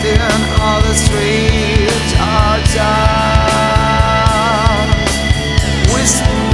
And all the streets are dark. Whisper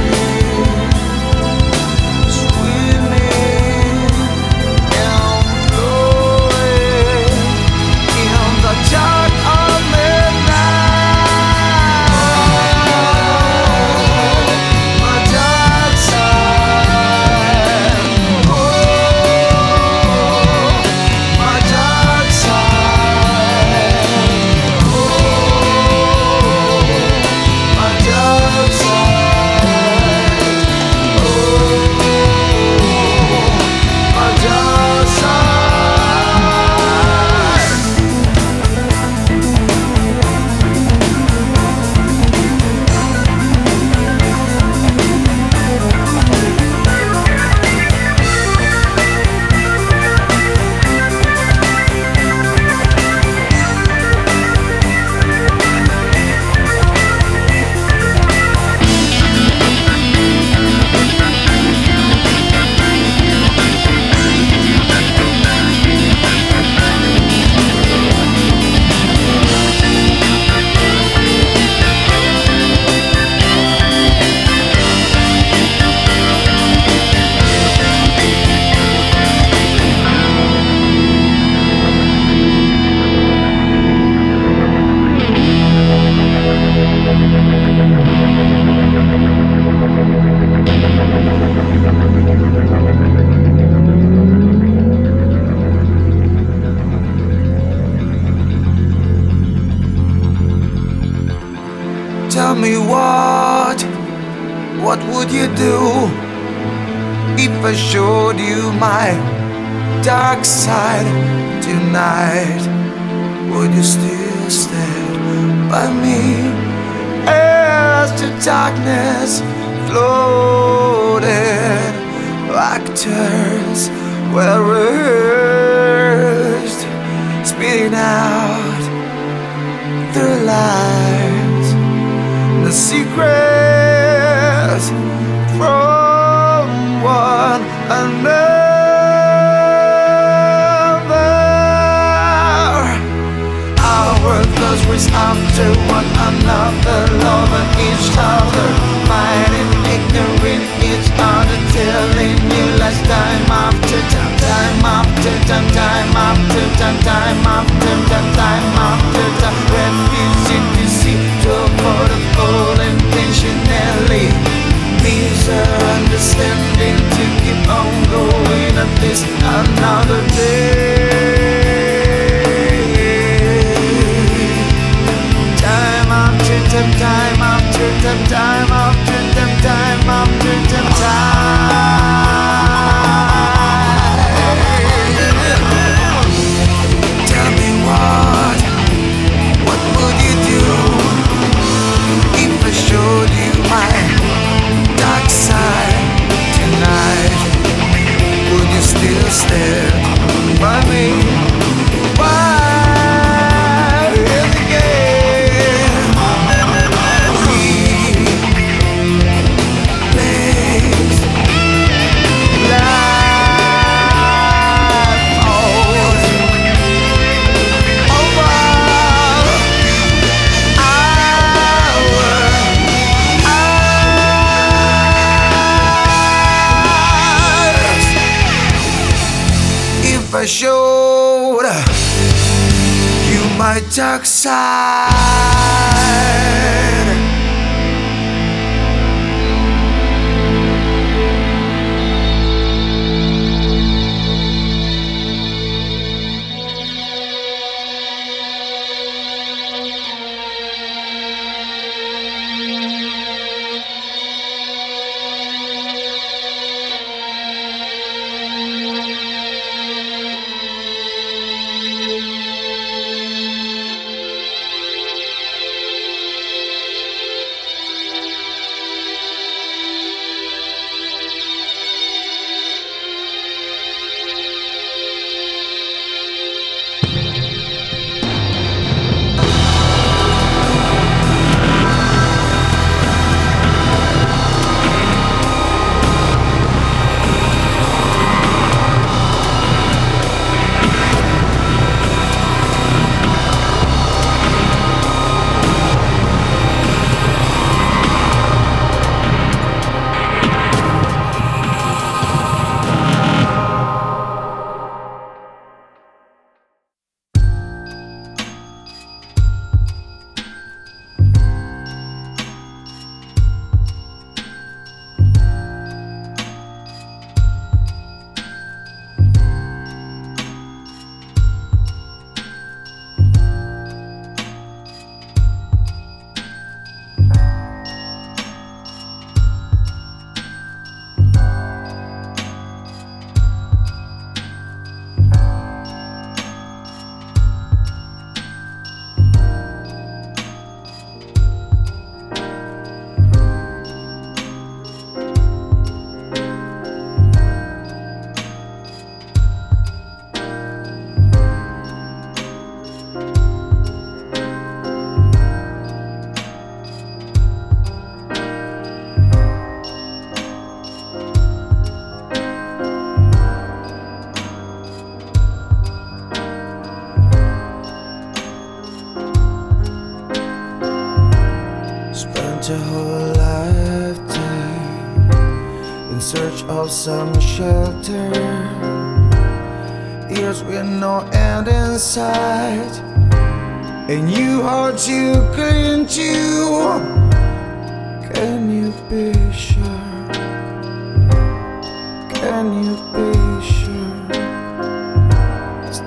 spitting out their lives the secrets from one another. Our thoughts race after one another, loving each other, fighting, ignoring each other, telling you lies time after time, time after time, time after time, time after time, time after time, refusing to see to for the full intentionally. Misunderstanding to keep on going at this another day. Time after time, time after time, time, still I you my dark side.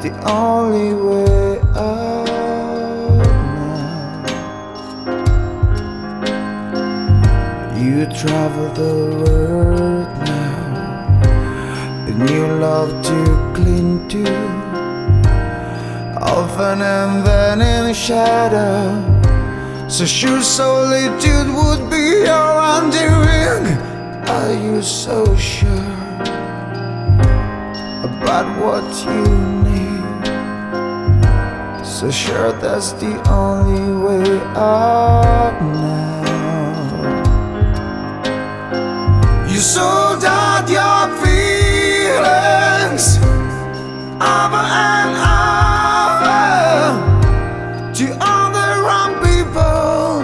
The only way out now. You travel the world now, and you love to cling to. Often and then in shadow. So sure solitude would be your undoing. Are you so sure about what you? So sure that's the only way out now. You sold out your feelings over and over to other wrong people.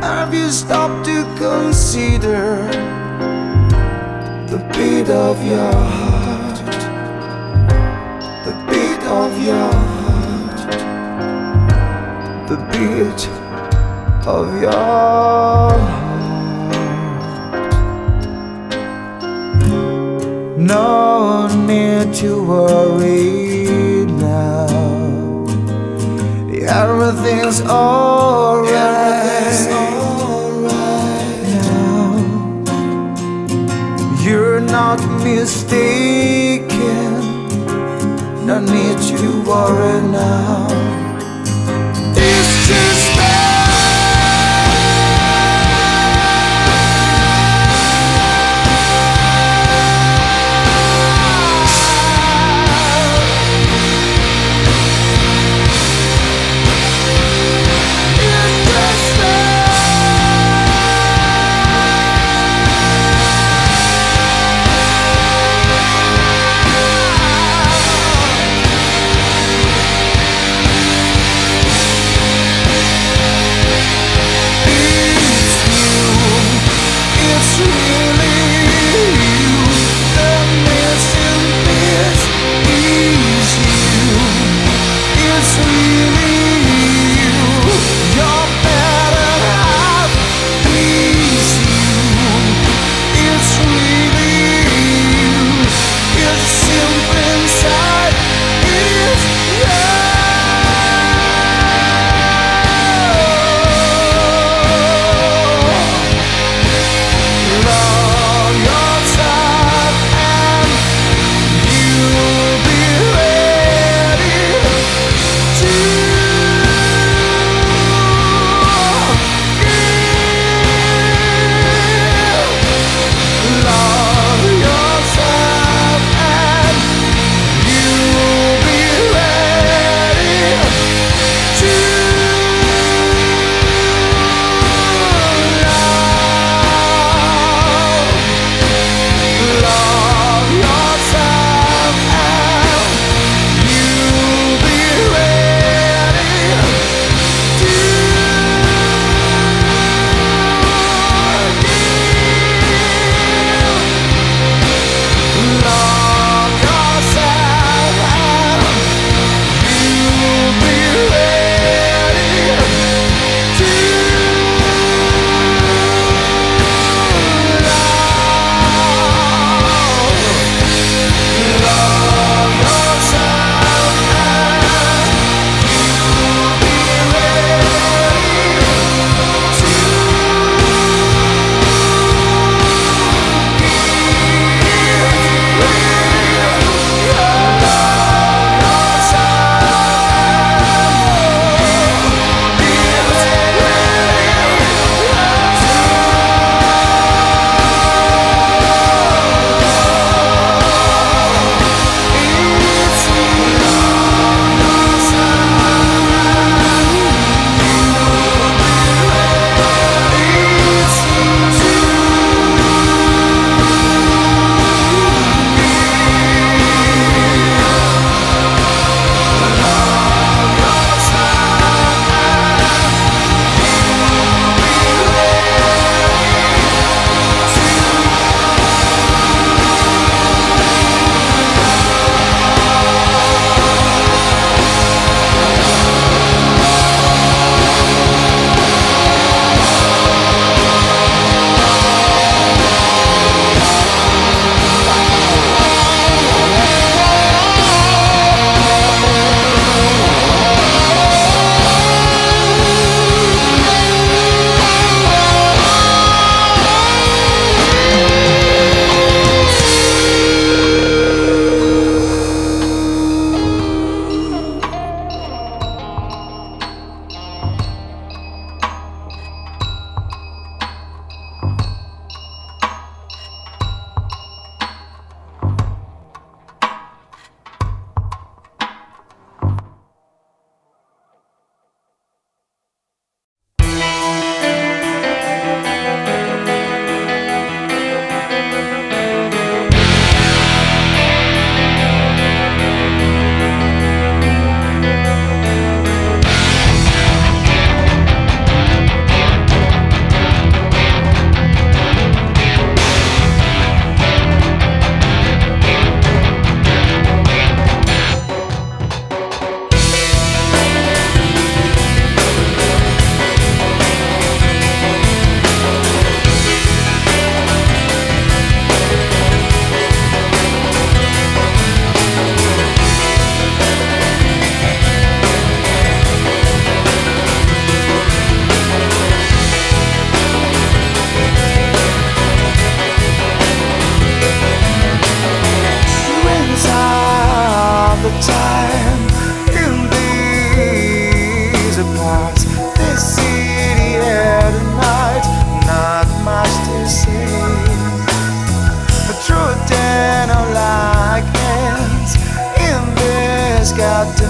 Have you stopped to consider the beat of your heart? The beat of your. The beat of your heart. No need to worry now. Everything's alright. now. You're not mistaken. No need to worry now.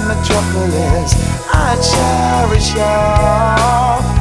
Metropolis. I cherish your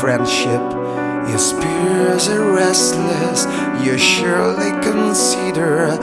friendship. His spirits are restless, you surely consider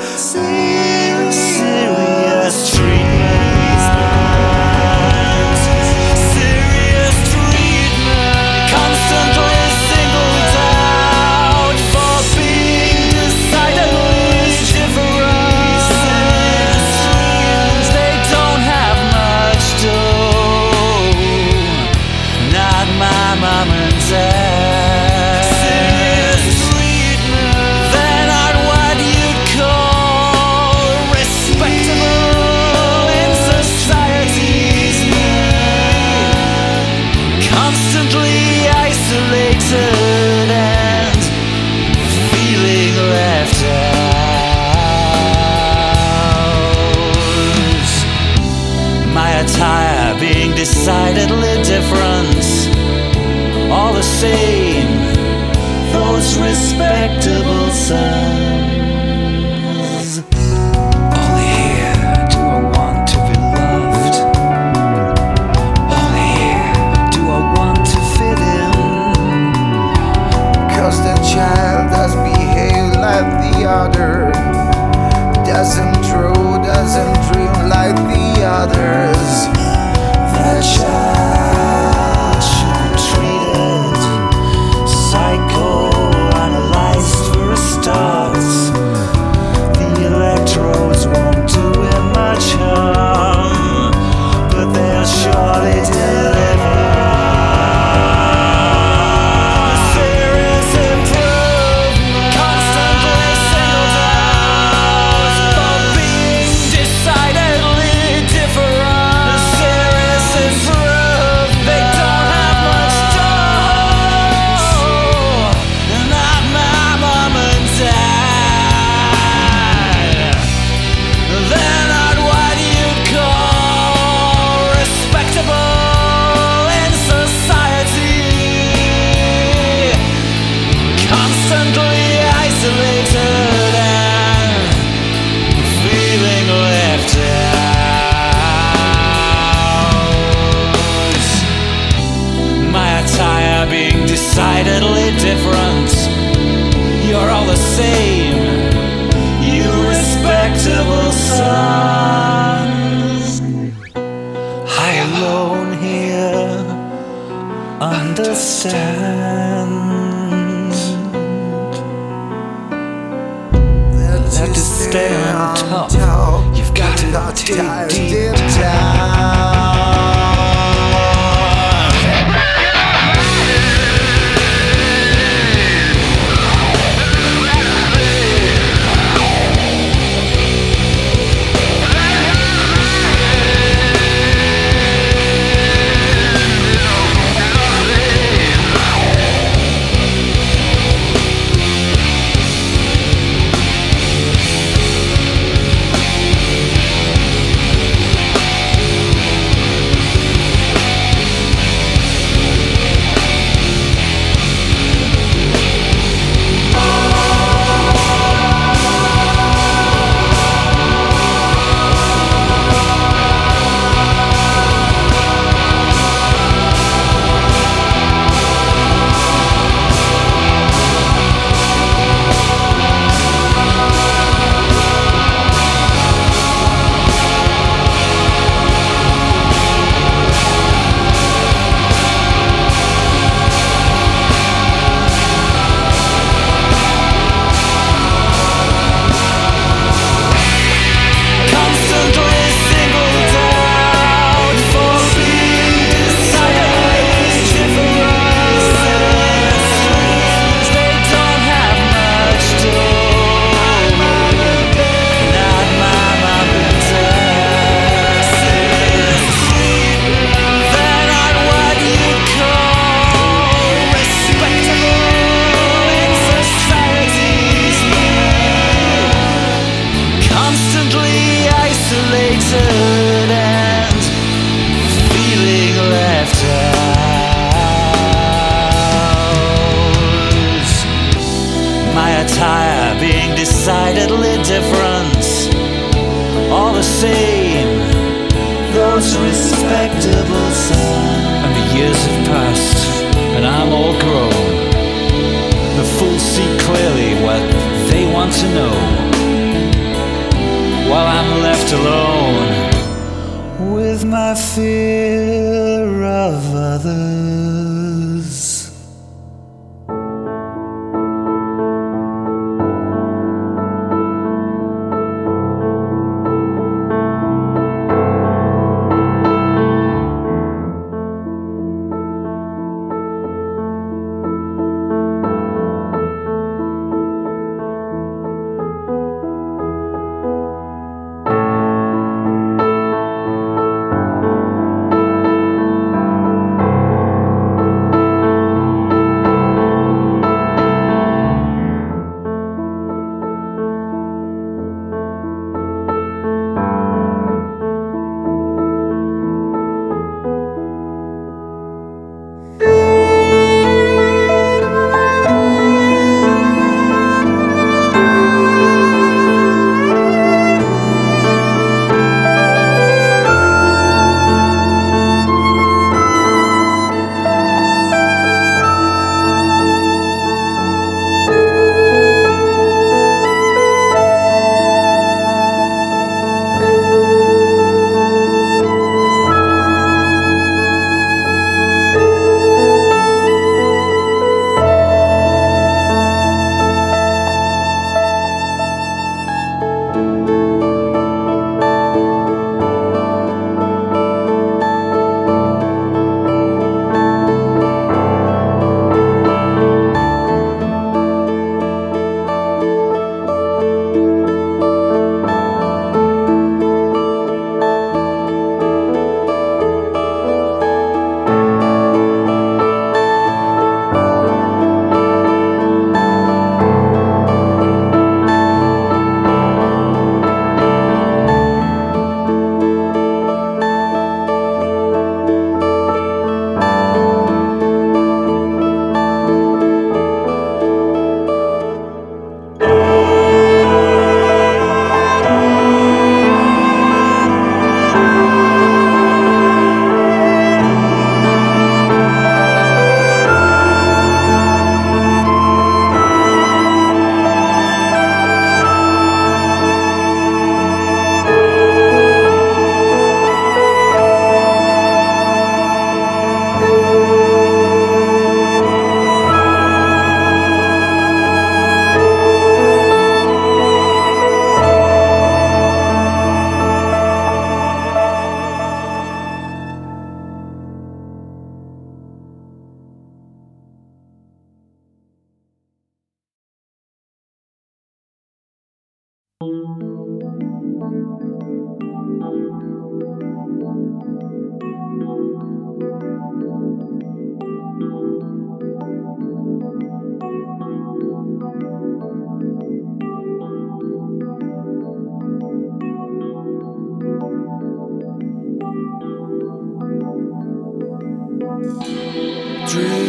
Dream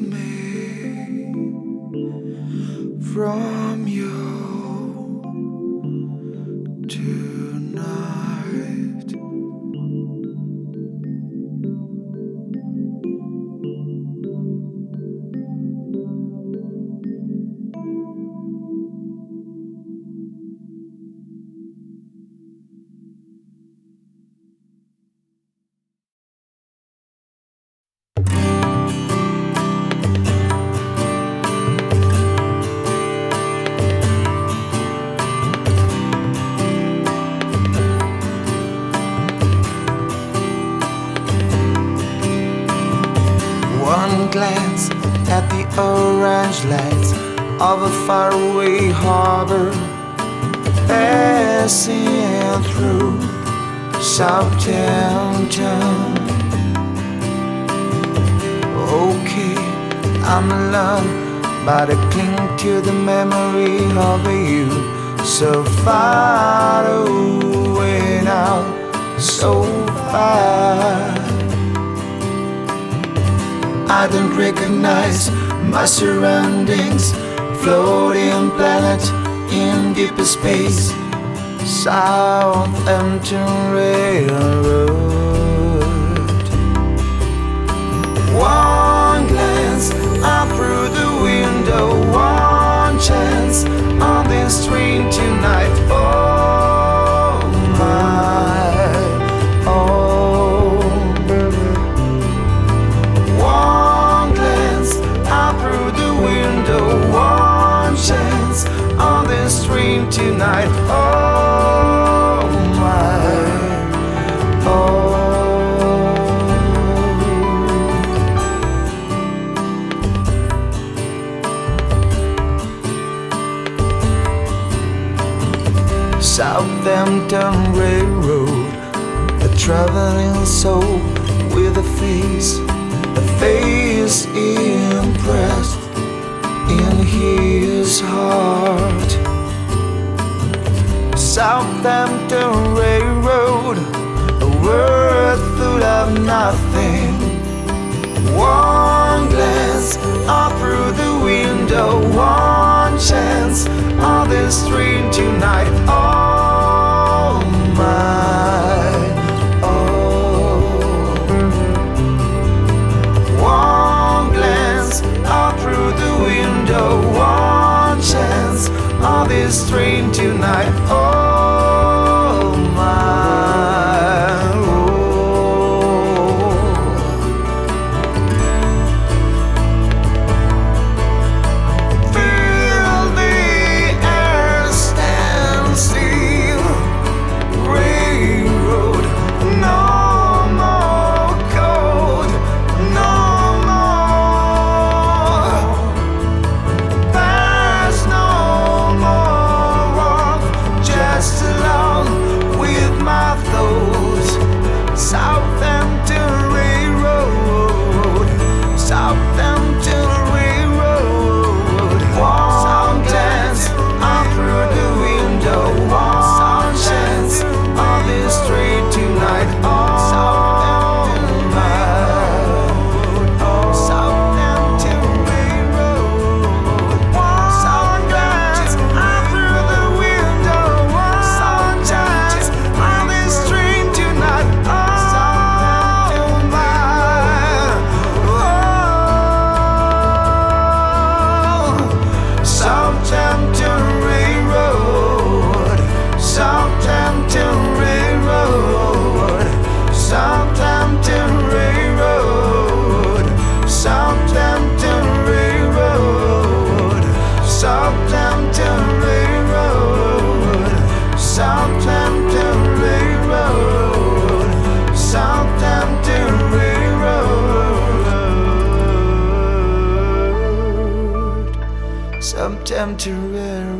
me from but I cling to the memory of you so far away now, so far. I don't recognize my surroundings. Floating planet in deeper space. Southampton Railroad. The window. One chance on this train tonight. Oh my. Oh. One glance out through the window, one chance on this train tonight. Southampton Railroad, a traveling soul with a face, a face impressed in his heart. Southampton Railroad, a world full of nothing. One glance up through the window, one chance on this train tonight. Oh this train tonight. Oh Southampton